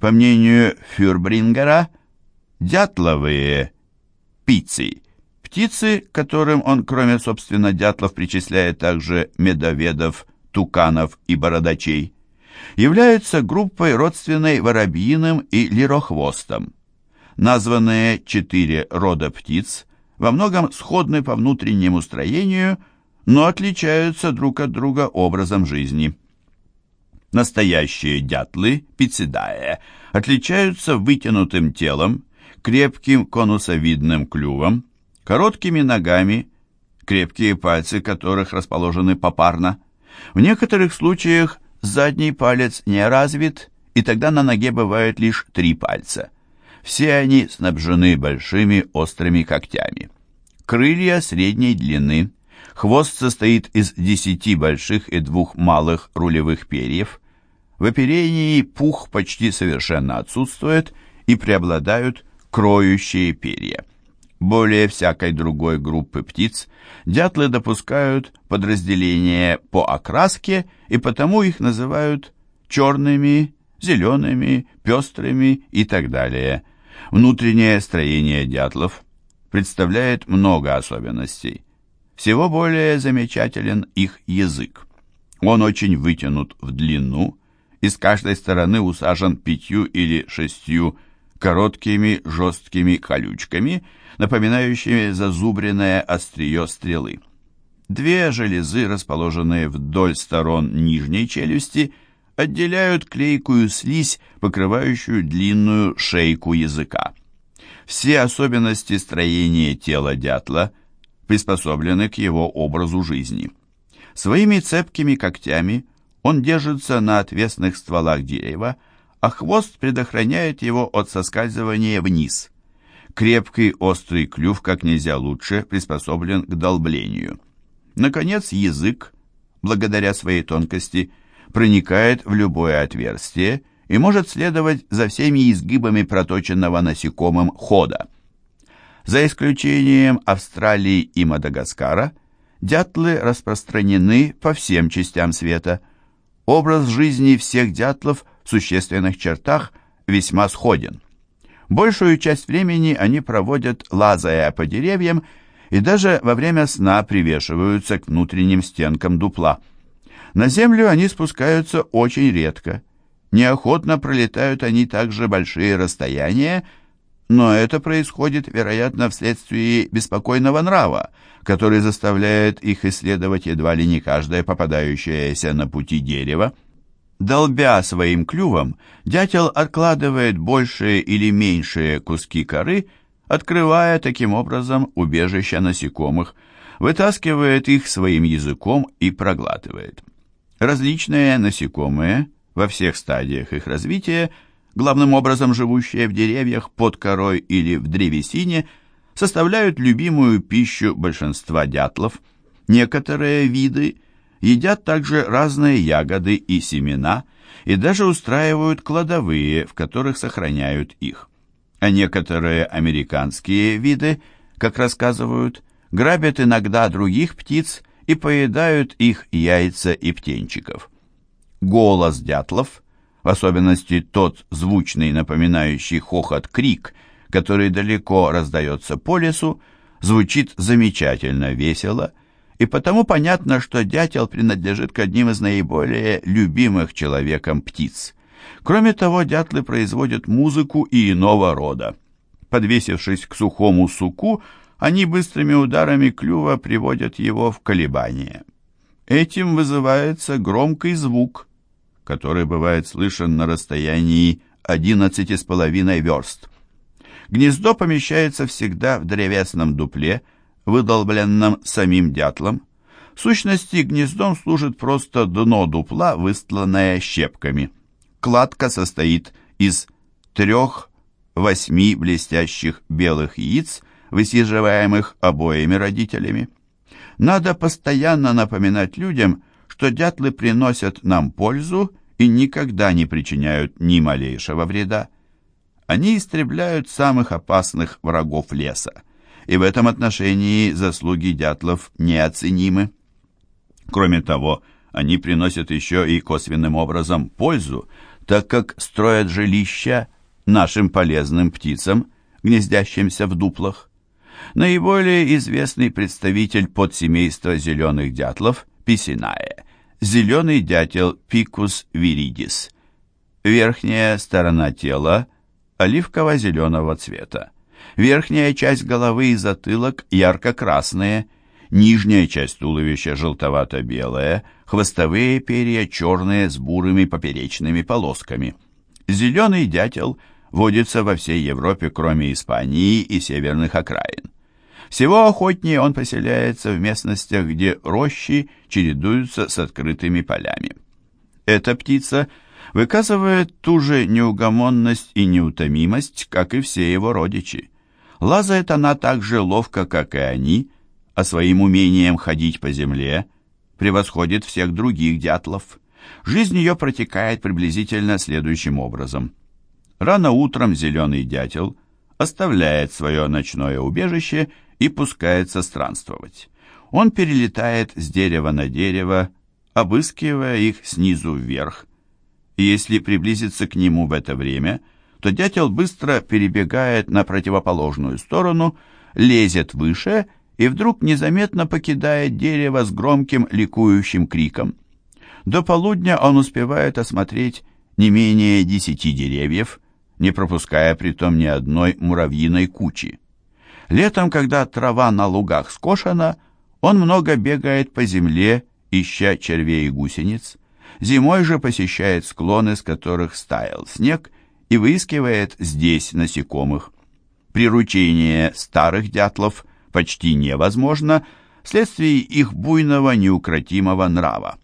По мнению Фюрбрингера, дятловые пиццы, птицы, которым он, кроме, собственно, дятлов, причисляет также медоведов, туканов и бородачей, являются группой родственной воробьиным и лирохвостам. Названные четыре рода птиц во многом сходны по внутреннему строению, но отличаются друг от друга образом жизни. Настоящие дятлы, пиццидае, отличаются вытянутым телом, крепким конусовидным клювом, короткими ногами, крепкие пальцы которых расположены попарно. В некоторых случаях задний палец не развит, и тогда на ноге бывают лишь три пальца. Все они снабжены большими острыми когтями. Крылья средней длины. Хвост состоит из десяти больших и двух малых рулевых перьев. В оперении пух почти совершенно отсутствует и преобладают кроющие перья. Более всякой другой группы птиц дятлы допускают подразделение по окраске, и потому их называют черными, зелеными, пестрыми и так далее. Внутреннее строение дятлов представляет много особенностей. Всего более замечателен их язык. Он очень вытянут в длину и с каждой стороны усажен пятью или шестью короткими жесткими колючками, напоминающими зазубренное острие стрелы. Две железы, расположенные вдоль сторон нижней челюсти, отделяют клейкую слизь, покрывающую длинную шейку языка. Все особенности строения тела дятла приспособлены к его образу жизни. Своими цепкими когтями он держится на отвесных стволах дерева, а хвост предохраняет его от соскальзывания вниз. Крепкий острый клюв как нельзя лучше приспособлен к долблению. Наконец, язык, благодаря своей тонкости, проникает в любое отверстие и может следовать за всеми изгибами проточенного насекомым хода. За исключением Австралии и Мадагаскара, дятлы распространены по всем частям света. Образ жизни всех дятлов в существенных чертах весьма сходен. Большую часть времени они проводят, лазая по деревьям, и даже во время сна привешиваются к внутренним стенкам дупла. На землю они спускаются очень редко. Неохотно пролетают они также большие расстояния, но это происходит, вероятно, вследствие беспокойного нрава, который заставляет их исследовать едва ли не каждое попадающееся на пути дерево. Долбя своим клювом, дятел откладывает большие или меньшие куски коры, открывая таким образом убежища насекомых, вытаскивает их своим языком и проглатывает. Различные насекомые во всех стадиях их развития, главным образом живущие в деревьях под корой или в древесине, составляют любимую пищу большинства дятлов. Некоторые виды – едят также разные ягоды и семена и даже устраивают кладовые, в которых сохраняют их. А некоторые американские виды, как рассказывают, грабят иногда других птиц и поедают их яйца и птенчиков. Голос дятлов, в особенности тот звучный, напоминающий хохот крик, который далеко раздается по лесу, звучит замечательно весело и потому понятно, что дятел принадлежит к одним из наиболее любимых человеком птиц. Кроме того, дятлы производят музыку и иного рода. Подвесившись к сухому суку, они быстрыми ударами клюва приводят его в колебание. Этим вызывается громкий звук, который бывает слышен на расстоянии 11,5 верст. Гнездо помещается всегда в древесном дупле, выдолбленном самим дятлом. В сущности, гнездом служит просто дно дупла, выстланное щепками. Кладка состоит из трех-восьми блестящих белых яиц, высиживаемых обоими родителями. Надо постоянно напоминать людям, что дятлы приносят нам пользу и никогда не причиняют ни малейшего вреда. Они истребляют самых опасных врагов леса и в этом отношении заслуги дятлов неоценимы. Кроме того, они приносят еще и косвенным образом пользу, так как строят жилища нашим полезным птицам, гнездящимся в дуплах. Наиболее известный представитель подсемейства зеленых дятлов – писиная, зеленый дятел Пикус виридис. Верхняя сторона тела оливково-зеленого цвета. Верхняя часть головы и затылок ярко-красные, нижняя часть туловища желтовато-белая, хвостовые перья черные с бурыми поперечными полосками. Зеленый дятел водится во всей Европе, кроме Испании и северных окраин. Всего охотнее он поселяется в местностях, где рощи чередуются с открытыми полями. Эта птица выказывает ту же неугомонность и неутомимость, как и все его родичи. Лазает она так же ловко, как и они, а своим умением ходить по земле превосходит всех других дятлов. Жизнь ее протекает приблизительно следующим образом. Рано утром зеленый дятел оставляет свое ночное убежище и пускается странствовать. Он перелетает с дерева на дерево, обыскивая их снизу вверх. Если приблизиться к нему в это время, то дятел быстро перебегает на противоположную сторону, лезет выше и вдруг незаметно покидает дерево с громким ликующим криком. До полудня он успевает осмотреть не менее десяти деревьев, не пропуская притом ни одной муравьиной кучи. Летом, когда трава на лугах скошена, он много бегает по земле, ища червей и гусениц. Зимой же посещает склоны, с которых стаял снег, и выискивает здесь насекомых. Приручение старых дятлов почти невозможно вследствие их буйного неукротимого нрава.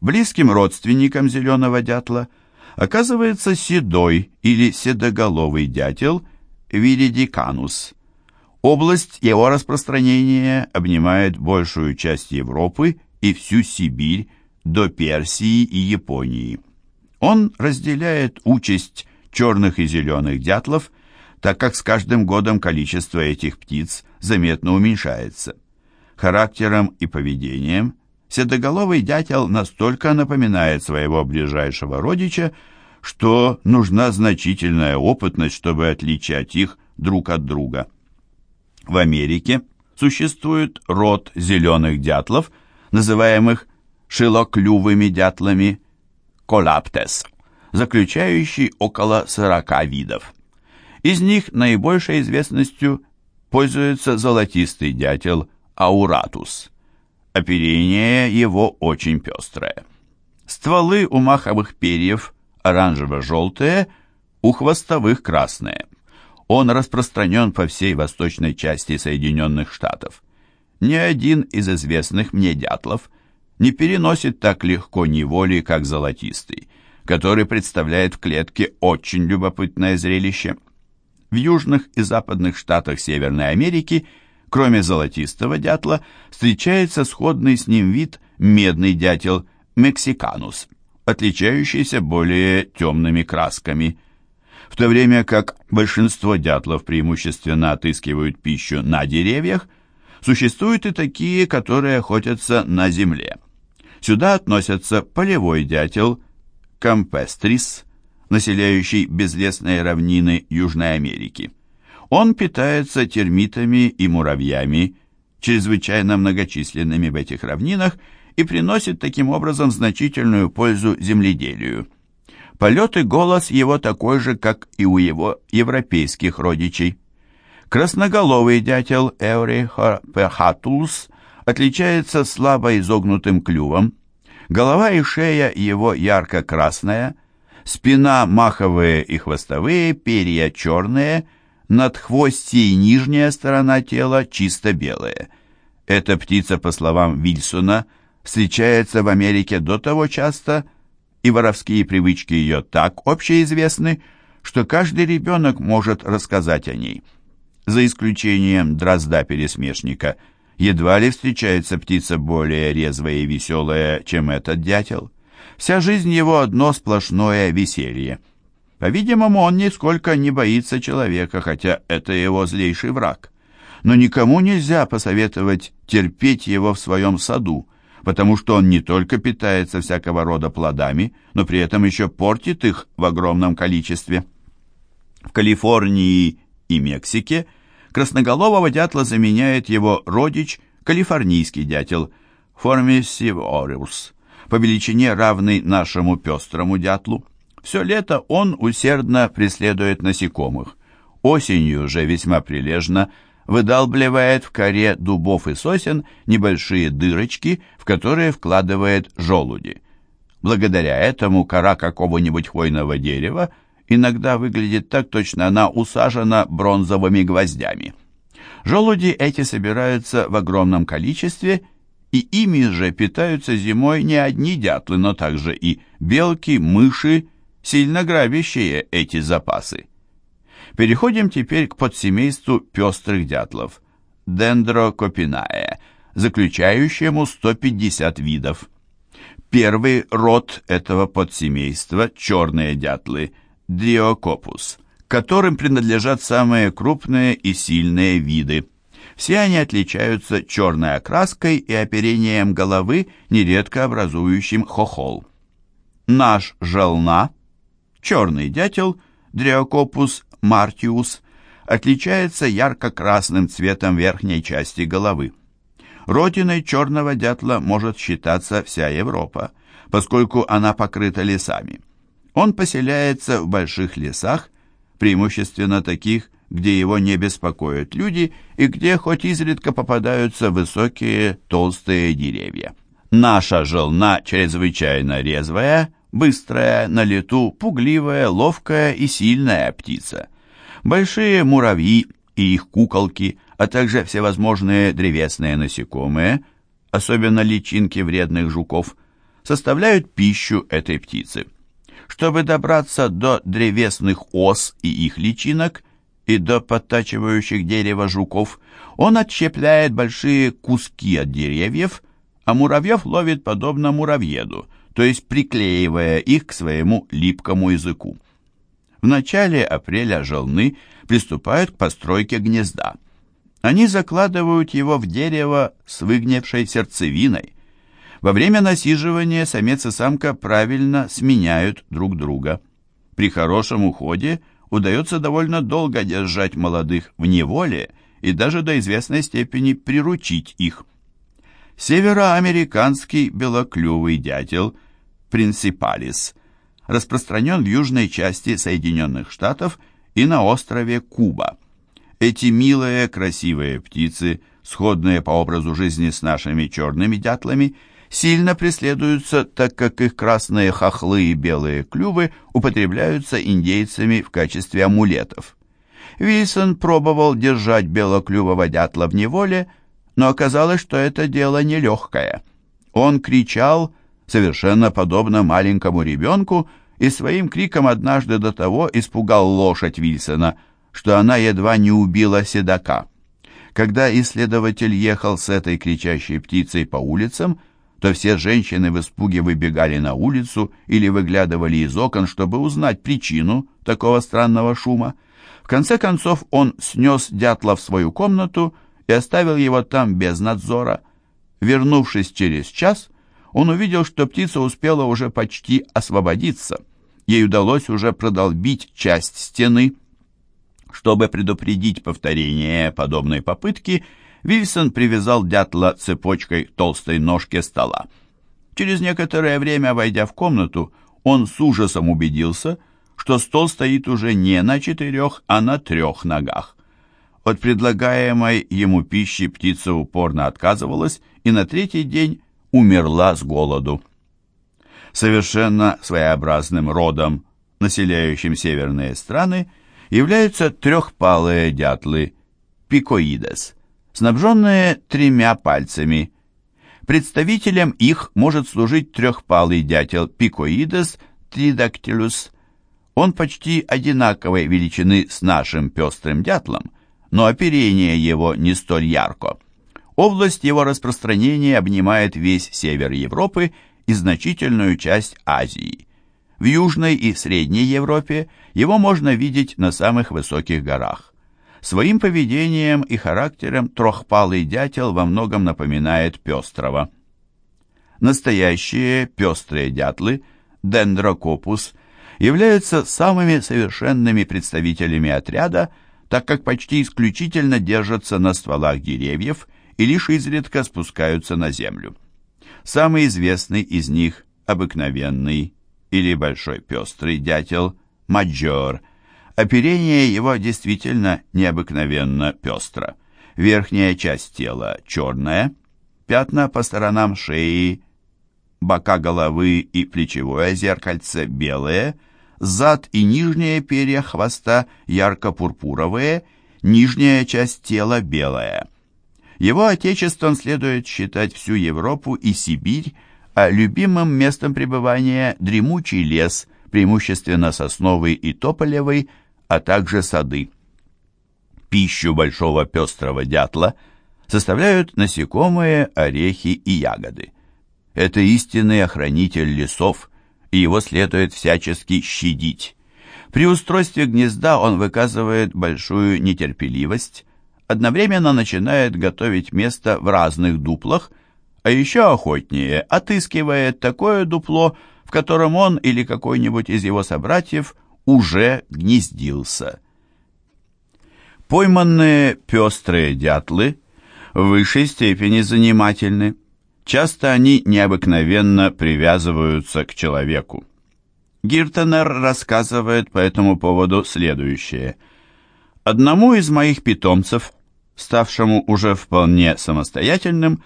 Близким родственником зеленого дятла оказывается седой или седоголовый дятел Виридиканус – Область его распространения обнимает большую часть Европы и всю Сибирь до Персии и Японии. Он разделяет участь черных и зеленых дятлов, так как с каждым годом количество этих птиц заметно уменьшается. Характером и поведением седоголовый дятел настолько напоминает своего ближайшего родича, что нужна значительная опытность, чтобы отличать их друг от друга. В Америке существует род зеленых дятлов, называемых шилоклювыми дятлами колаптес, заключающий около 40 видов. Из них наибольшей известностью пользуется золотистый дятел ауратус. Оперение его очень пестрое. Стволы у маховых перьев оранжево-желтые, у хвостовых красные. Он распространен по всей восточной части Соединенных Штатов. Ни один из известных мне дятлов не переносит так легко неволи, как золотистый, который представляет в клетке очень любопытное зрелище. В южных и западных штатах Северной Америки, кроме золотистого дятла, встречается сходный с ним вид медный дятел мексиканус, отличающийся более темными красками – в то время как большинство дятлов преимущественно отыскивают пищу на деревьях, существуют и такие, которые охотятся на земле. Сюда относятся полевой дятел Кампестрис, населяющий безлесные равнины Южной Америки. Он питается термитами и муравьями, чрезвычайно многочисленными в этих равнинах, и приносит таким образом значительную пользу земледелию. Полет и голос его такой же, как и у его европейских родичей. Красноголовый дятел Эври Перхатулс отличается слабо изогнутым клювом. Голова и шея его ярко-красная, спина маховые и хвостовые, перья черные, надхвостье и нижняя сторона тела чисто белые. Эта птица, по словам Вильсона, встречается в Америке до того часто, и воровские привычки ее так общеизвестны, что каждый ребенок может рассказать о ней. За исключением дрозда-пересмешника, едва ли встречается птица более резвая и веселая, чем этот дятел. Вся жизнь его одно сплошное веселье. По-видимому, он нисколько не боится человека, хотя это его злейший враг. Но никому нельзя посоветовать терпеть его в своем саду, потому что он не только питается всякого рода плодами, но при этом еще портит их в огромном количестве. В Калифорнии и Мексике красноголового дятла заменяет его родич калифорнийский дятел Formicivorus, по величине равный нашему пестрому дятлу. Все лето он усердно преследует насекомых. Осенью же весьма прилежно выдалбливает в коре дубов и сосен небольшие дырочки, в которые вкладывает желуди. Благодаря этому кора какого-нибудь хвойного дерева иногда выглядит так точно она усажена бронзовыми гвоздями. Желуди эти собираются в огромном количестве, и ими же питаются зимой не одни дятлы, но также и белки, мыши, сильно грабящие эти запасы. Переходим теперь к подсемейству пестрых дятлов – дендрокопинае, заключающему 150 видов. Первый род этого подсемейства – черные дятлы – дриокопус, которым принадлежат самые крупные и сильные виды. Все они отличаются черной окраской и оперением головы, нередко образующим хохол. Наш желна, черный дятел, дриокопус мартиус отличается ярко-красным цветом верхней части головы. Родиной черного дятла может считаться вся Европа, поскольку она покрыта лесами. Он поселяется в больших лесах, преимущественно таких, где его не беспокоят люди и где хоть изредка попадаются высокие толстые деревья. Наша желна чрезвычайно резвая, быстрая, на лету, пугливая, ловкая и сильная птица большие муравьи и их куколки, а также всевозможные древесные насекомые, особенно личинки вредных жуков, составляют пищу этой птицы. Чтобы добраться до древесных ос и их личинок и до подтачивающих дерево жуков, он отщепляет большие куски от деревьев, а муравьев ловит подобно муравьеду, то есть приклеивая их к своему липкому языку. В начале апреля желны приступают к постройке гнезда. Они закладывают его в дерево с выгневшей сердцевиной. Во время насиживания самец и самка правильно сменяют друг друга. При хорошем уходе удается довольно долго держать молодых в неволе и даже до известной степени приручить их. Североамериканский белоклювый дятел принципалис – распространен в южной части Соединенных Штатов и на острове Куба. Эти милые, красивые птицы, сходные по образу жизни с нашими черными дятлами, сильно преследуются, так как их красные хохлы и белые клювы употребляются индейцами в качестве амулетов. Вильсон пробовал держать белоклювого дятла в неволе, но оказалось, что это дело нелегкое. Он кричал совершенно подобно маленькому ребенку, и своим криком однажды до того испугал лошадь Вильсона, что она едва не убила седока. Когда исследователь ехал с этой кричащей птицей по улицам, то все женщины в испуге выбегали на улицу или выглядывали из окон, чтобы узнать причину такого странного шума. В конце концов он снес дятла в свою комнату и оставил его там без надзора. Вернувшись через час, он увидел, что птица успела уже почти освободиться. Ей удалось уже продолбить часть стены. Чтобы предупредить повторение подобной попытки, Вильсон привязал дятла цепочкой толстой ножке стола. Через некоторое время, войдя в комнату, он с ужасом убедился, что стол стоит уже не на четырех, а на трех ногах. От предлагаемой ему пищи птица упорно отказывалась и на третий день умерла с голоду. Совершенно своеобразным родом, населяющим северные страны, являются трехпалые дятлы пикоидес, снабженные тремя пальцами. Представителем их может служить трехпалый дятел пикоидес тридактилус. Он почти одинаковой величины с нашим пестрым дятлом, но оперение его не столь ярко. Область его распространения обнимает весь север Европы и значительную часть Азии. В Южной и Средней Европе его можно видеть на самых высоких горах. Своим поведением и характером трехпалый дятел во многом напоминает пестрого. Настоящие пестрые дятлы, дендрокопус, являются самыми совершенными представителями отряда, так как почти исключительно держатся на стволах деревьев и лишь изредка спускаются на землю. Самый известный из них – обыкновенный или большой пестрый дятел – маджор. Оперение его действительно необыкновенно пестро. Верхняя часть тела черная, пятна по сторонам шеи, бока головы и плечевое зеркальце белые, зад и нижние перья хвоста ярко-пурпуровые, нижняя часть тела белая. Его отечеством следует считать всю Европу и Сибирь, а любимым местом пребывания – дремучий лес, преимущественно сосновый и тополевый, а также сады. Пищу большого пестрого дятла составляют насекомые, орехи и ягоды. Это истинный охранитель лесов, и его следует всячески щадить. При устройстве гнезда он выказывает большую нетерпеливость, одновременно начинает готовить место в разных дуплах, а еще охотнее отыскивает такое дупло, в котором он или какой-нибудь из его собратьев уже гнездился. Пойманные пестрые дятлы в высшей степени занимательны. Часто они необыкновенно привязываются к человеку. Гиртенер рассказывает по этому поводу следующее – Одному из моих питомцев, ставшему уже вполне самостоятельным,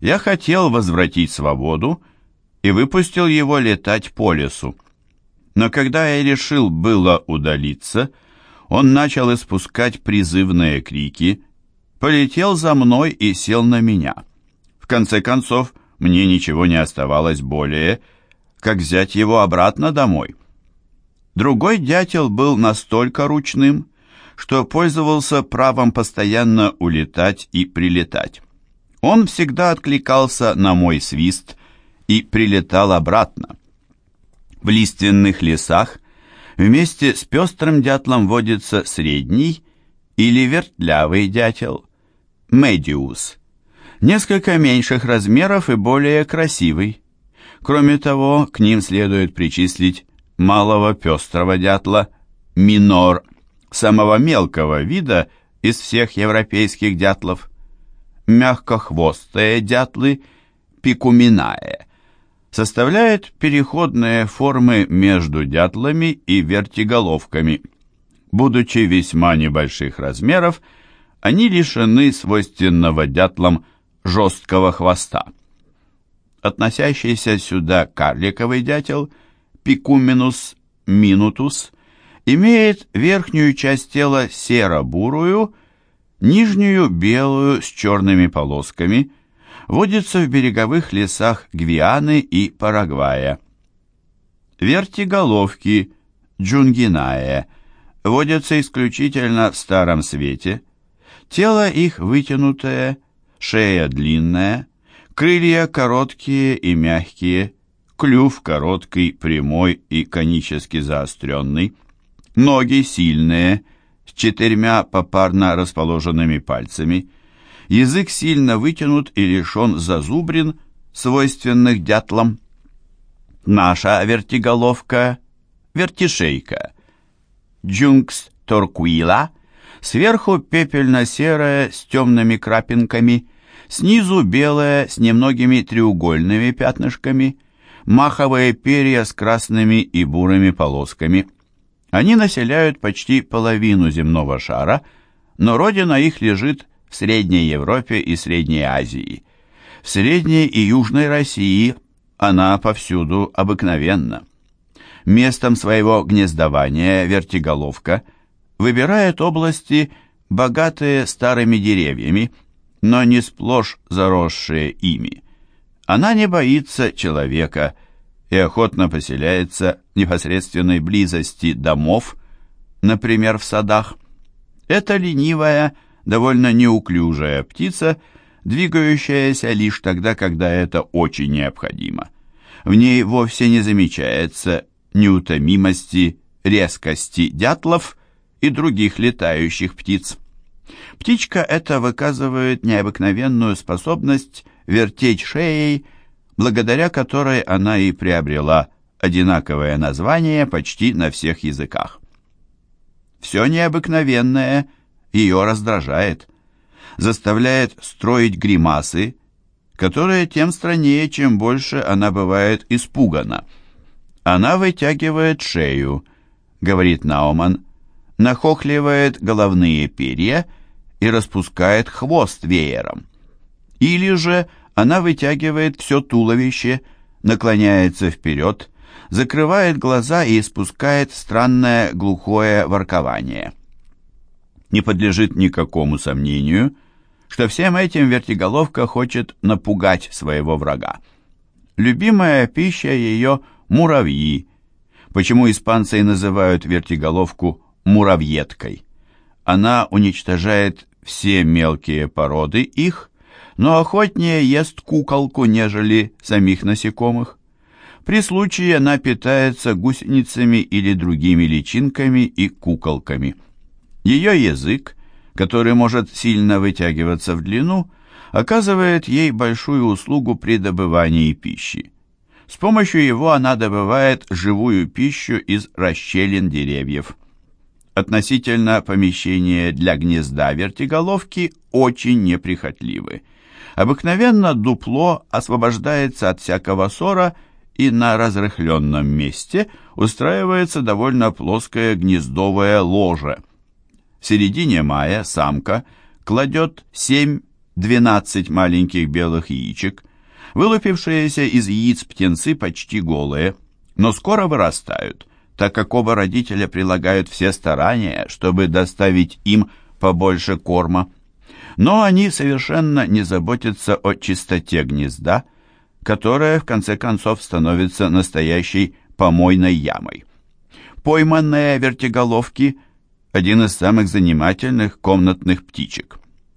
я хотел возвратить свободу и выпустил его летать по лесу. Но когда я решил было удалиться, он начал испускать призывные крики, полетел за мной и сел на меня. В конце концов, мне ничего не оставалось более, как взять его обратно домой. Другой дятел был настолько ручным, что пользовался правом постоянно улетать и прилетать. Он всегда откликался на мой свист и прилетал обратно. В лиственных лесах вместе с пестрым дятлом водится средний или вертлявый дятел, медиус, несколько меньших размеров и более красивый. Кроме того, к ним следует причислить малого пестрого дятла, минор самого мелкого вида из всех европейских дятлов. Мягкохвостые дятлы, пикуминае, составляют переходные формы между дятлами и вертиголовками. Будучи весьма небольших размеров, они лишены свойственного дятлам жесткого хвоста. Относящийся сюда карликовый дятел, пикуминус минутус, имеет верхнюю часть тела серо-бурую, нижнюю белую с черными полосками, водится в береговых лесах Гвианы и Парагвая. Вертиголовки джунгинае водятся исключительно в Старом Свете, тело их вытянутое, шея длинная, крылья короткие и мягкие, клюв короткий, прямой и конически заостренный, ноги сильные, с четырьмя попарно расположенными пальцами, язык сильно вытянут и лишен зазубрин, свойственных дятлам. Наша вертиголовка – вертишейка. Джункс торкуила – сверху пепельно-серая с темными крапинками, снизу белая с немногими треугольными пятнышками, маховые перья с красными и бурыми полосками – они населяют почти половину земного шара, но родина их лежит в Средней Европе и Средней Азии. В Средней и Южной России она повсюду обыкновенна. Местом своего гнездования вертиголовка выбирает области, богатые старыми деревьями, но не сплошь заросшие ими. Она не боится человека – и охотно поселяется в непосредственной близости домов, например, в садах. Это ленивая, довольно неуклюжая птица, двигающаяся лишь тогда, когда это очень необходимо. В ней вовсе не замечается неутомимости, резкости дятлов и других летающих птиц. Птичка эта выказывает необыкновенную способность вертеть шеей, благодаря которой она и приобрела одинаковое название почти на всех языках. Все необыкновенное ее раздражает, заставляет строить гримасы, которые тем страннее, чем больше она бывает испугана. Она вытягивает шею, говорит Науман, нахохливает головные перья и распускает хвост веером. Или же она вытягивает все туловище, наклоняется вперед, закрывает глаза и испускает странное глухое воркование. Не подлежит никакому сомнению, что всем этим вертиголовка хочет напугать своего врага. Любимая пища ее – муравьи. Почему испанцы называют вертиголовку муравьеткой? Она уничтожает все мелкие породы их, но охотнее ест куколку, нежели самих насекомых. При случае она питается гусеницами или другими личинками и куколками. Ее язык, который может сильно вытягиваться в длину, оказывает ей большую услугу при добывании пищи. С помощью его она добывает живую пищу из расщелин деревьев. Относительно помещения для гнезда вертиголовки очень неприхотливы. Обыкновенно дупло освобождается от всякого ссора и на разрыхленном месте устраивается довольно плоское гнездовое ложе. В середине мая самка кладет 7-12 маленьких белых яичек. Вылупившиеся из яиц птенцы почти голые, но скоро вырастают, так как оба родителя прилагают все старания, чтобы доставить им побольше корма. Но они совершенно не заботятся о чистоте гнезда, которая в конце концов становится настоящей помойной ямой. Пойманные вертиголовки – один из самых занимательных комнатных птичек.